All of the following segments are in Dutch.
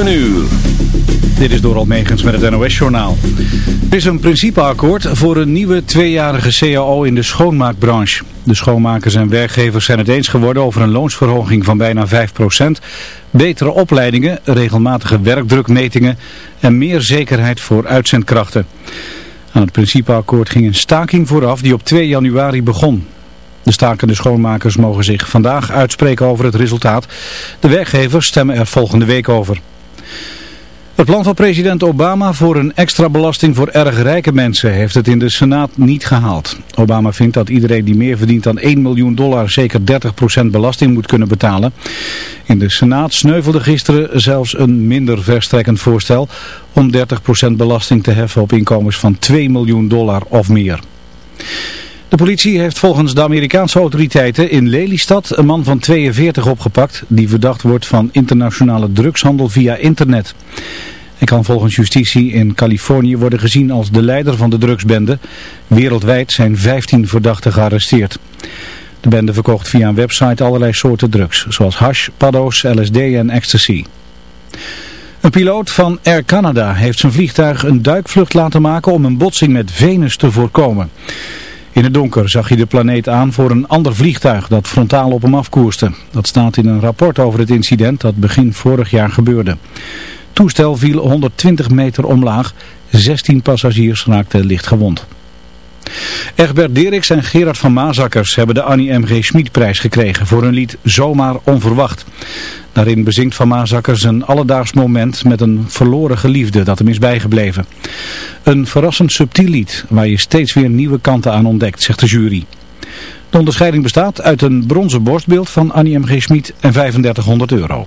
7 uur. Dit is door Megens met het NOS-journaal. Er is een principeakkoord voor een nieuwe tweejarige CAO in de schoonmaakbranche. De schoonmakers en werkgevers zijn het eens geworden over een loonsverhoging van bijna 5%, betere opleidingen, regelmatige werkdrukmetingen en meer zekerheid voor uitzendkrachten. Aan het principeakkoord ging een staking vooraf die op 2 januari begon. De stakende schoonmakers mogen zich vandaag uitspreken over het resultaat. De werkgevers stemmen er volgende week over. Het plan van president Obama voor een extra belasting voor erg rijke mensen heeft het in de Senaat niet gehaald. Obama vindt dat iedereen die meer verdient dan 1 miljoen dollar zeker 30% belasting moet kunnen betalen. In de Senaat sneuvelde gisteren zelfs een minder verstrekkend voorstel om 30% belasting te heffen op inkomens van 2 miljoen dollar of meer. De politie heeft volgens de Amerikaanse autoriteiten in Lelystad een man van 42 opgepakt die verdacht wordt van internationale drugshandel via internet. Hij kan volgens justitie in Californië worden gezien als de leider van de drugsbende. Wereldwijd zijn 15 verdachten gearresteerd. De bende verkocht via een website allerlei soorten drugs, zoals hash, paddo's, LSD en ecstasy. Een piloot van Air Canada heeft zijn vliegtuig een duikvlucht laten maken om een botsing met Venus te voorkomen. In het donker zag hij de planeet aan voor een ander vliegtuig dat frontaal op hem afkoerste. Dat staat in een rapport over het incident dat begin vorig jaar gebeurde. Toestel viel 120 meter omlaag. 16 passagiers raakten licht gewond. Egbert Deriks en Gerard van Maasakkers hebben de Annie M.G. Schmid-prijs gekregen voor hun lied Zomaar Onverwacht. Daarin bezinkt Van Maasakkers een alledaags moment met een verloren geliefde dat hem is bijgebleven. Een verrassend subtiel lied waar je steeds weer nieuwe kanten aan ontdekt, zegt de jury. De onderscheiding bestaat uit een bronzen borstbeeld van Annie M.G. Schmid en 3500 euro.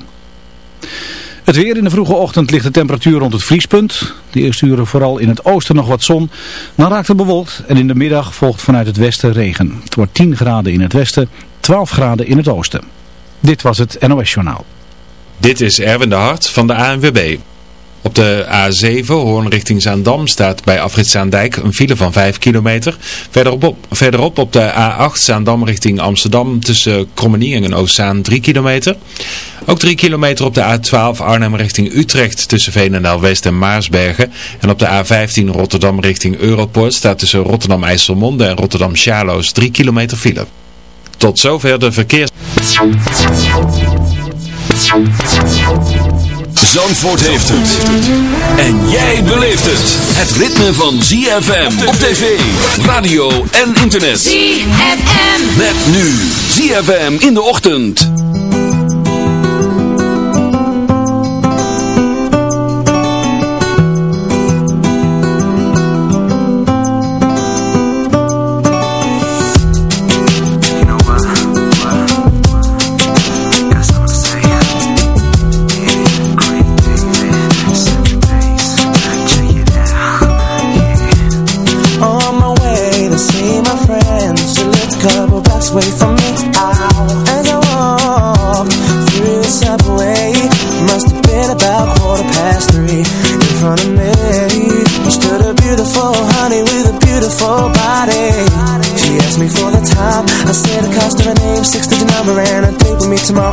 Het weer in de vroege ochtend ligt de temperatuur rond het vriespunt. De eerste uren vooral in het oosten nog wat zon. Dan raakt het bewolkt en in de middag volgt vanuit het westen regen. Het wordt 10 graden in het westen, 12 graden in het oosten. Dit was het NOS Journaal. Dit is Erwin de Hart van de ANWB. Op de A7 Hoorn richting Zaandam staat bij afrit Zaandijk een file van 5 kilometer. Verderop, op, verderop op de A8 Zaandam richting Amsterdam tussen Krommenie en Oostzaan 3 kilometer. Ook 3 kilometer op de A12 Arnhem richting Utrecht tussen Veenendaal West en Maarsbergen. En op de A15 Rotterdam richting Europort staat tussen Rotterdam IJsselmonde en Rotterdam Charloes 3 kilometer file. Tot zover de verkeers... Zandvoort heeft het. En jij beleeft het. Het ritme van ZFM op tv, radio en internet. ZFM. Met nu ZFM in de ochtend. tomorrow.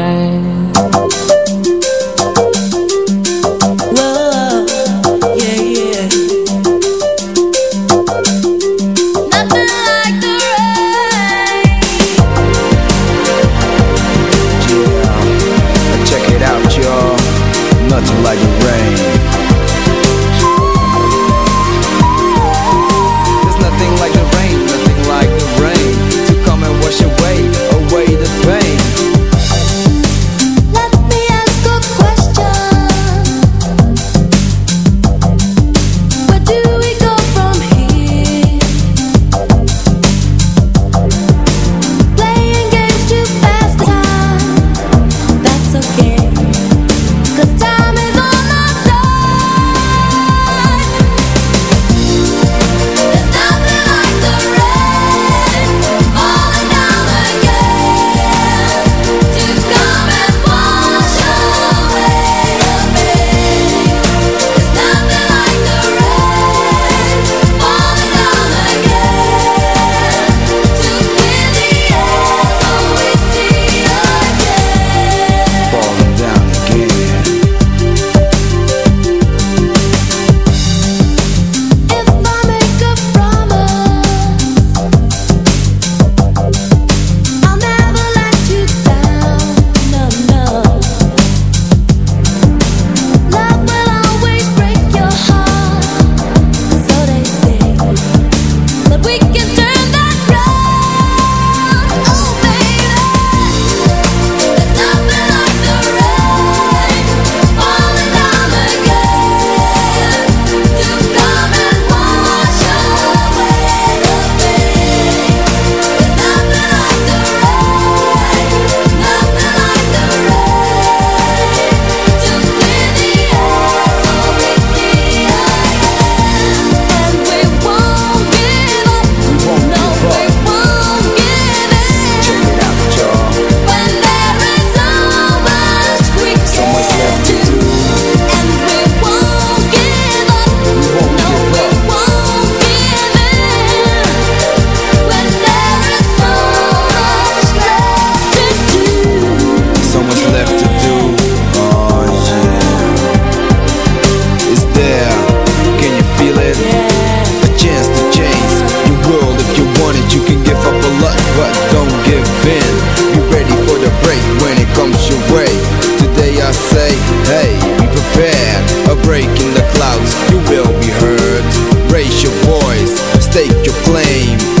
flame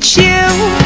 you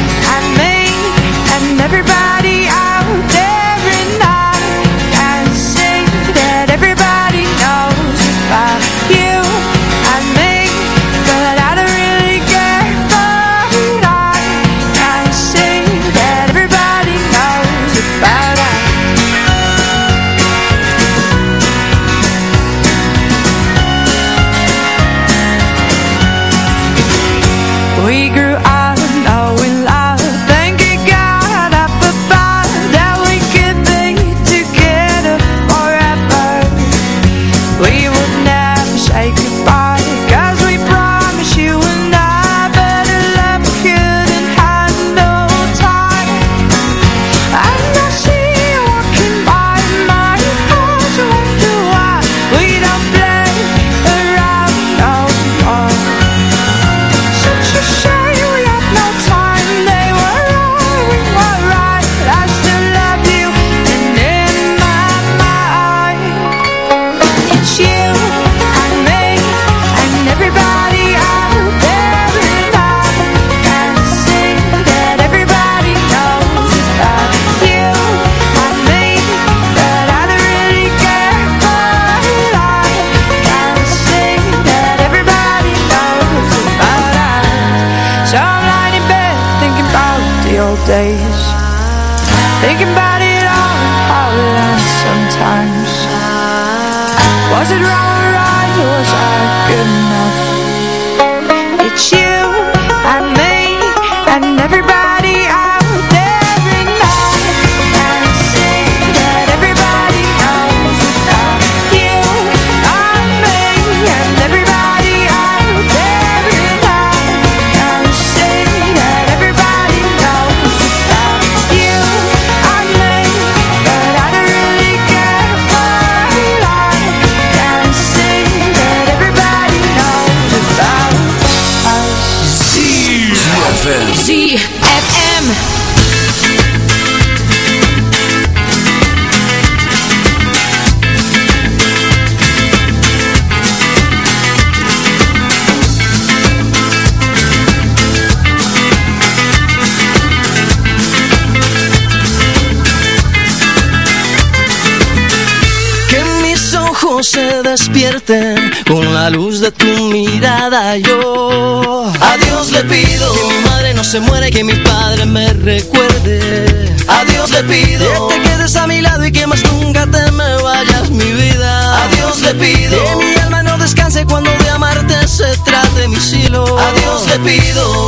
despierten con la luz de tu mirada. Yo a Dios le pido que mi madre no se muera y que mi padre me recuerde. A Dios le pido que te quedes a mi lado y que más nunca te me vayas, mi vida. A Dios le pido que mi alma no descanse cuando de amarte se trate mi cielo. A Dios le pido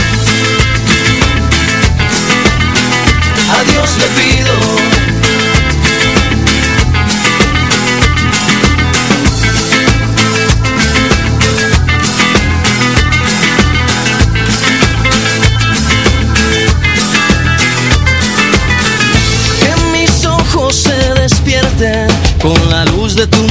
Luz de tu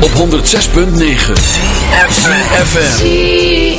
op 106.9 FM.